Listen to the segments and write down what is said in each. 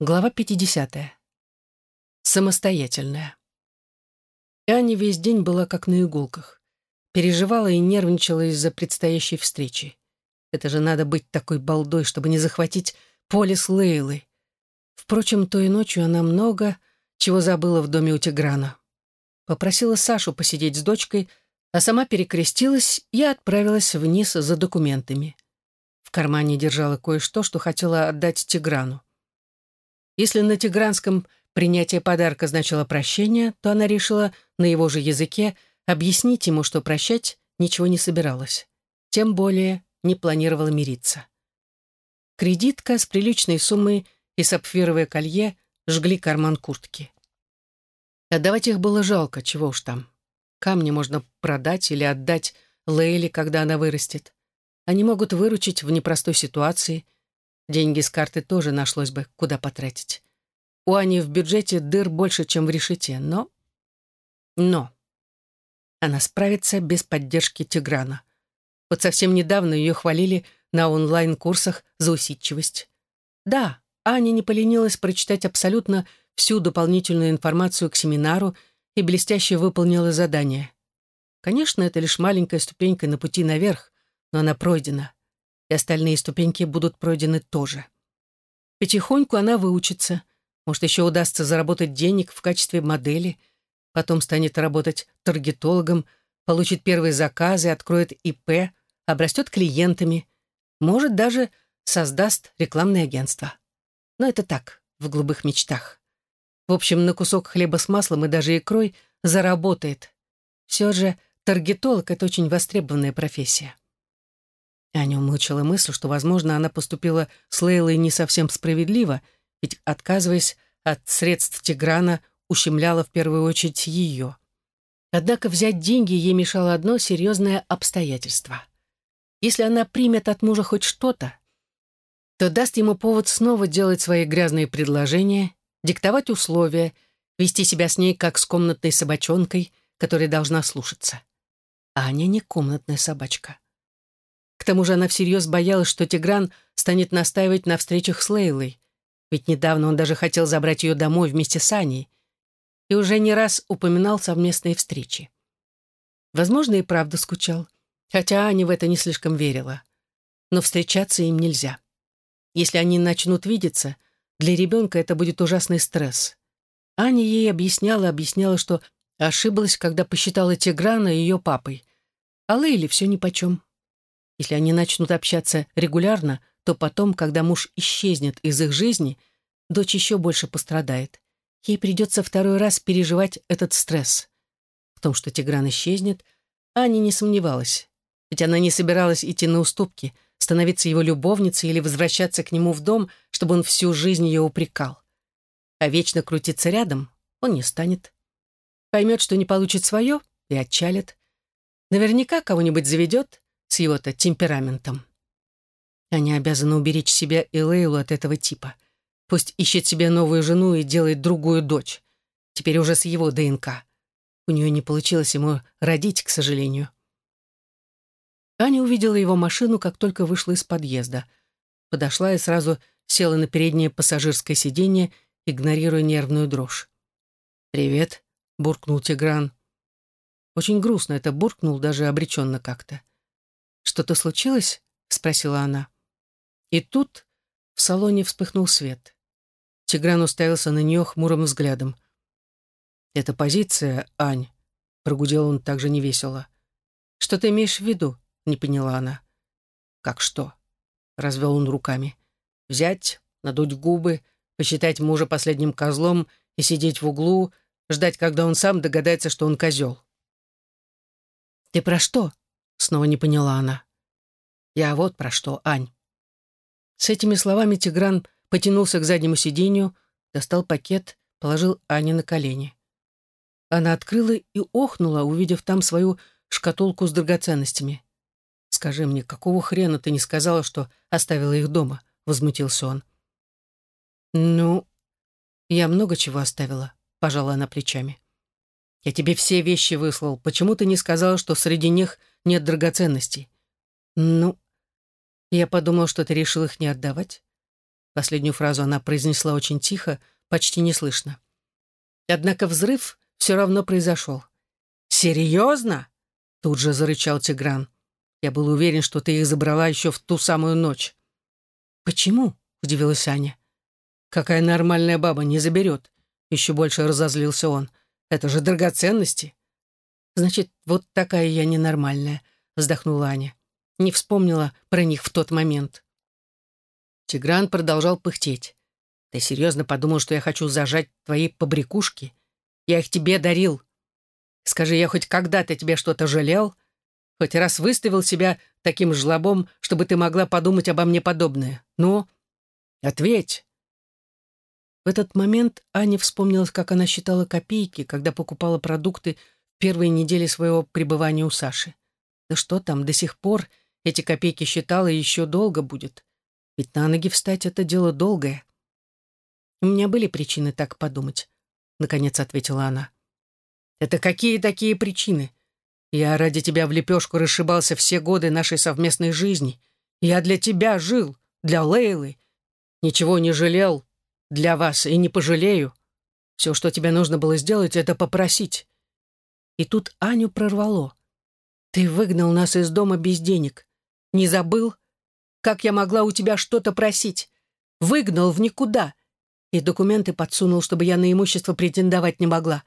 Глава 50. Самостоятельная. Аня весь день была как на иголках. Переживала и нервничала из-за предстоящей встречи. Это же надо быть такой балдой, чтобы не захватить поле с Лейлой. Впрочем, той ночью она много чего забыла в доме у Тиграна. Попросила Сашу посидеть с дочкой, а сама перекрестилась и отправилась вниз за документами. В кармане держала кое-что, что хотела отдать Тиграну. Если на тигранском принятие подарка значило прощение, то она решила на его же языке объяснить ему, что прощать ничего не собиралась. Тем более не планировала мириться. Кредитка с приличной суммой и сапфировое колье жгли карман куртки. Отдавать их было жалко, чего уж там. Камни можно продать или отдать Лейле, когда она вырастет. Они могут выручить в непростой ситуации – Деньги с карты тоже нашлось бы, куда потратить. У Ани в бюджете дыр больше, чем в решете, но... Но... Она справится без поддержки Тиграна. Вот совсем недавно ее хвалили на онлайн-курсах за усидчивость. Да, Аня не поленилась прочитать абсолютно всю дополнительную информацию к семинару и блестяще выполнила задание. Конечно, это лишь маленькая ступенька на пути наверх, но она пройдена и остальные ступеньки будут пройдены тоже. Потихоньку она выучится. Может, еще удастся заработать денег в качестве модели, потом станет работать таргетологом, получит первые заказы, откроет ИП, обрастет клиентами, может, даже создаст рекламное агентство. Но это так, в голубых мечтах. В общем, на кусок хлеба с маслом и даже икрой заработает. Все же таргетолог — это очень востребованная профессия. Умылчила мысль, что, возможно, она поступила с Лейлой не совсем справедливо, ведь, отказываясь от средств Тиграна, ущемляла в первую очередь ее. Однако взять деньги ей мешало одно серьезное обстоятельство. Если она примет от мужа хоть что-то, то даст ему повод снова делать свои грязные предложения, диктовать условия, вести себя с ней как с комнатной собачонкой, которая должна слушаться. А Аня не комнатная собачка. К тому же она всерьез боялась, что Тигран станет настаивать на встречах с Лейлой. Ведь недавно он даже хотел забрать ее домой вместе с Аней. И уже не раз упоминал совместные встречи. Возможно, и правда скучал. Хотя Аня в это не слишком верила. Но встречаться им нельзя. Если они начнут видеться, для ребенка это будет ужасный стресс. Аня ей объясняла, объясняла, что ошиблась, когда посчитала Тиграна ее папой. А Лейле все нипочем. Если они начнут общаться регулярно, то потом, когда муж исчезнет из их жизни, дочь еще больше пострадает. Ей придется второй раз переживать этот стресс. В том, что Тигран исчезнет, Аня не сомневалась. Ведь она не собиралась идти на уступки, становиться его любовницей или возвращаться к нему в дом, чтобы он всю жизнь ее упрекал. А вечно крутиться рядом он не станет. Поймет, что не получит свое, и отчалит. Наверняка кого-нибудь заведет, с его-то темпераментом. Они обязаны уберечь себя и Лейлу от этого типа. Пусть ищет себе новую жену и делает другую дочь. Теперь уже с его ДНК. У нее не получилось ему родить, к сожалению. Аня увидела его машину, как только вышла из подъезда. Подошла и сразу села на переднее пассажирское сиденье, игнорируя нервную дрожь. «Привет», — буркнул Тигран. Очень грустно это буркнул, даже обреченно как-то. «Что-то случилось?» — спросила она. И тут в салоне вспыхнул свет. Тигран уставился на нее хмурым взглядом. «Это позиция, Ань», — прогудел он также невесело. «Что ты имеешь в виду?» — не поняла она. «Как что?» — развел он руками. «Взять, надуть губы, посчитать мужа последним козлом и сидеть в углу, ждать, когда он сам догадается, что он козел». «Ты про что?» Снова не поняла она. «Я вот про что, Ань». С этими словами Тигран потянулся к заднему сиденью, достал пакет, положил Ане на колени. Она открыла и охнула, увидев там свою шкатулку с драгоценностями. «Скажи мне, какого хрена ты не сказала, что оставила их дома?» — возмутился он. «Ну, я много чего оставила», — пожала она плечами. «Я тебе все вещи выслал. Почему ты не сказала, что среди них нет драгоценностей. Ну, я подумал, что ты решил их не отдавать. Последнюю фразу она произнесла очень тихо, почти неслышно. Однако взрыв все равно произошел. «Серьезно?» — тут же зарычал Тигран. «Я был уверен, что ты их забрала еще в ту самую ночь». «Почему?» — удивилась Аня. «Какая нормальная баба не заберет?» Еще больше разозлился он. «Это же драгоценности». «Значит, вот такая я ненормальная», — вздохнула Аня. Не вспомнила про них в тот момент. Тигран продолжал пыхтеть. «Ты серьезно подумал, что я хочу зажать твои побрякушки? Я их тебе дарил. Скажи, я хоть когда-то тебе что-то жалел? Хоть раз выставил себя таким жлобом, чтобы ты могла подумать обо мне подобное? Ну, ответь!» В этот момент Аня вспомнила, как она считала копейки, когда покупала продукты в первые недели своего пребывания у Саши. Да что там, до сих пор эти копейки считала и еще долго будет. Ведь на ноги встать — это дело долгое. У меня были причины так подумать, — наконец ответила она. Это какие такие причины? Я ради тебя в лепешку расшибался все годы нашей совместной жизни. Я для тебя жил, для Лейлы. Ничего не жалел для вас и не пожалею. Все, что тебе нужно было сделать, это попросить. И тут Аню прорвало. Ты выгнал нас из дома без денег. Не забыл? Как я могла у тебя что-то просить? Выгнал в никуда и документы подсунул, чтобы я на имущество претендовать не могла.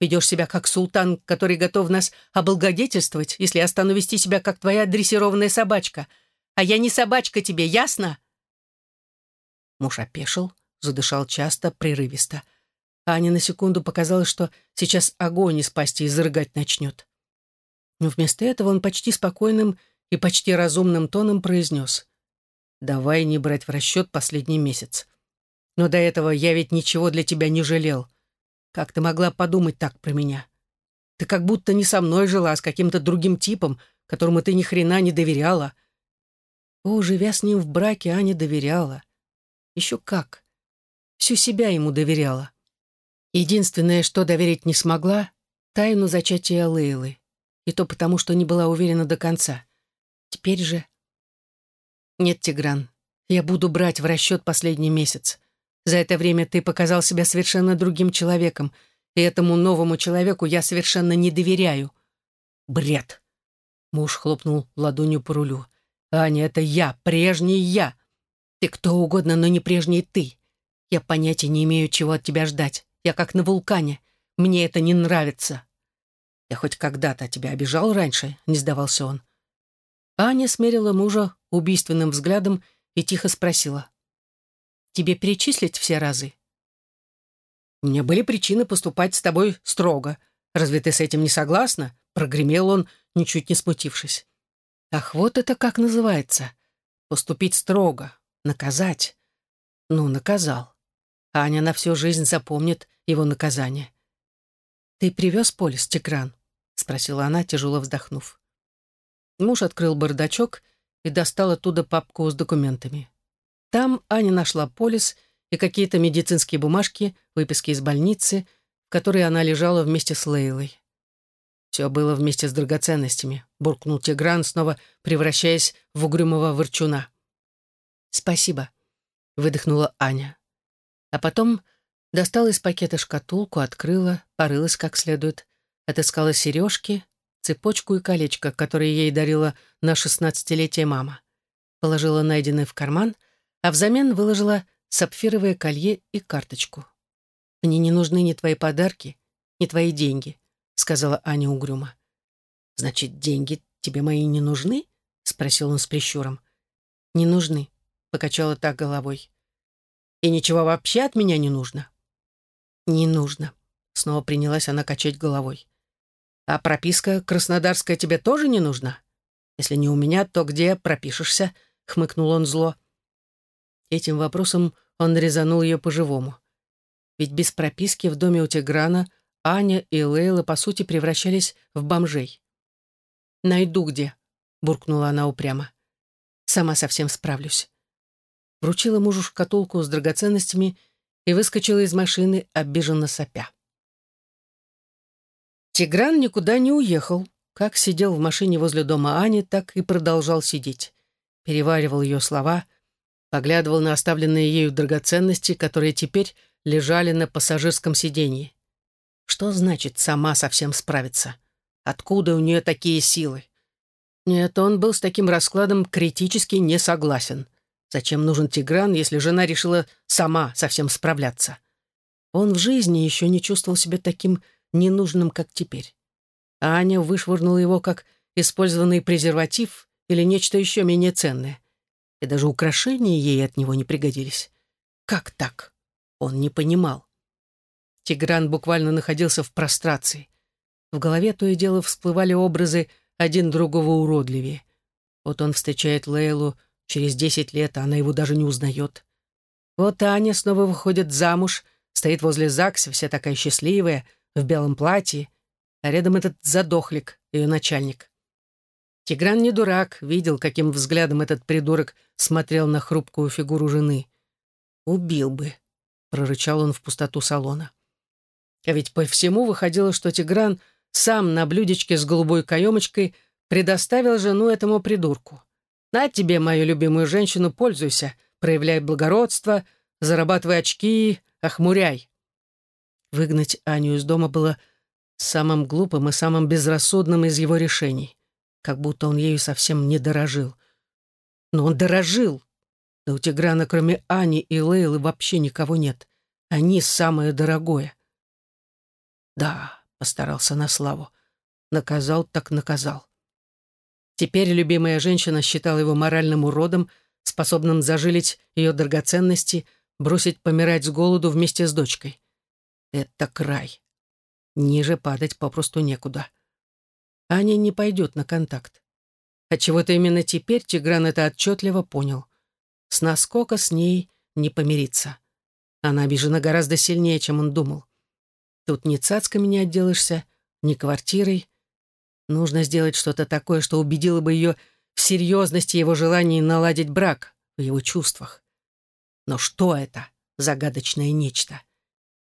Ведешь себя как султан, который готов нас облагодетельствовать, если я стану вести себя как твоя дрессированная собачка. А я не собачка тебе, ясно?» Муж опешил, задышал часто, прерывисто. А Ане на секунду показалось, что сейчас огонь из пасти изрыгать начнет. Но вместо этого он почти спокойным и почти разумным тоном произнес. «Давай не брать в расчет последний месяц. Но до этого я ведь ничего для тебя не жалел. Как ты могла подумать так про меня? Ты как будто не со мной жила, а с каким-то другим типом, которому ты ни хрена не доверяла. О, живя с ним в браке, Аня доверяла. Еще как. Всю себя ему доверяла. Единственное, что доверить не смогла, тайну зачатия Лейлы. И то потому, что не была уверена до конца. Теперь же... Нет, Тигран, я буду брать в расчет последний месяц. За это время ты показал себя совершенно другим человеком, и этому новому человеку я совершенно не доверяю. Бред. Муж хлопнул ладонью по рулю. Аня, это я, прежний я. Ты кто угодно, но не прежний ты. Я понятия не имею, чего от тебя ждать. Я как на вулкане. Мне это не нравится. Я хоть когда-то тебя обижал раньше, не сдавался он. Аня смерила мужа убийственным взглядом и тихо спросила. Тебе перечислить все разы? У меня были причины поступать с тобой строго. Разве ты с этим не согласна? Прогремел он, ничуть не смутившись. Ах, вот это как называется. Поступить строго, наказать. Ну, наказал. Аня на всю жизнь запомнит его наказание. «Ты привез полис, Тигран?» — спросила она, тяжело вздохнув. Муж открыл бардачок и достал оттуда папку с документами. Там Аня нашла полис и какие-то медицинские бумажки, выписки из больницы, в которой она лежала вместе с Лейлой. «Все было вместе с драгоценностями», — буркнул Тигран, снова превращаясь в угрюмого ворчуна. «Спасибо», — выдохнула Аня. А потом достала из пакета шкатулку, открыла, порылась как следует, отыскала сережки, цепочку и колечко, которые ей дарила на шестнадцатилетие мама. Положила найденные в карман — а взамен выложила сапфировое колье и карточку. «Мне не нужны ни твои подарки, ни твои деньги», — сказала Аня угрюмо. «Значит, деньги тебе мои не нужны?» — спросил он с прищуром. «Не нужны», — покачала так головой. «И ничего вообще от меня не нужно?» «Не нужно», — снова принялась она качать головой. «А прописка краснодарская тебе тоже не нужна? Если не у меня, то где пропишешься?» — хмыкнул он зло. Этим вопросом он резанул ее по-живому. Ведь без прописки в доме у Тиграна Аня и Лейла, по сути, превращались в бомжей. «Найду где», — буркнула она упрямо. «Сама совсем справлюсь». Вручила мужу шкатулку с драгоценностями и выскочила из машины, обиженно сопя. Тигран никуда не уехал. Как сидел в машине возле дома Ани, так и продолжал сидеть. Переваривал ее слова — Поглядывал на оставленные ею драгоценности, которые теперь лежали на пассажирском сиденье. Что значит «сама совсем справиться»? Откуда у нее такие силы? Нет, он был с таким раскладом критически не согласен. Зачем нужен Тигран, если жена решила сама совсем справляться? Он в жизни еще не чувствовал себя таким ненужным, как теперь. А Аня вышвырнула его как использованный презерватив или нечто еще менее ценное. И даже украшения ей от него не пригодились. Как так? Он не понимал. Тигран буквально находился в прострации. В голове то и дело всплывали образы один другого уродливее. Вот он встречает Лейлу через десять лет, она его даже не узнает. Вот Аня снова выходит замуж, стоит возле ЗАГСа, вся такая счастливая, в белом платье, а рядом этот задохлик, ее начальник. Тигран не дурак, видел, каким взглядом этот придурок смотрел на хрупкую фигуру жены. «Убил бы», — прорычал он в пустоту салона. А ведь по всему выходило, что Тигран сам на блюдечке с голубой каемочкой предоставил жену этому придурку. «На тебе, мою любимую женщину, пользуйся, проявляй благородство, зарабатывай очки, охмуряй». Выгнать Аню из дома было самым глупым и самым безрассудным из его решений, как будто он ею совсем не дорожил. Но он дорожил. Да у Тиграна, кроме Ани и Лейлы, вообще никого нет. Они самое дорогое. Да, постарался на славу. Наказал так наказал. Теперь любимая женщина считала его моральным уродом, способным зажилить ее драгоценности, бросить помирать с голоду вместе с дочкой. Это край. Ниже падать попросту некуда. Аня не пойдет на контакт. Отчего-то именно теперь Тигран это отчетливо понял. С наскока с ней не помириться. Она обижена гораздо сильнее, чем он думал. Тут ни цацками не отделаешься, ни квартирой. Нужно сделать что-то такое, что убедило бы ее в серьезности его желания наладить брак, в его чувствах. Но что это, загадочное нечто?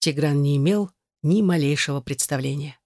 Тигран не имел ни малейшего представления.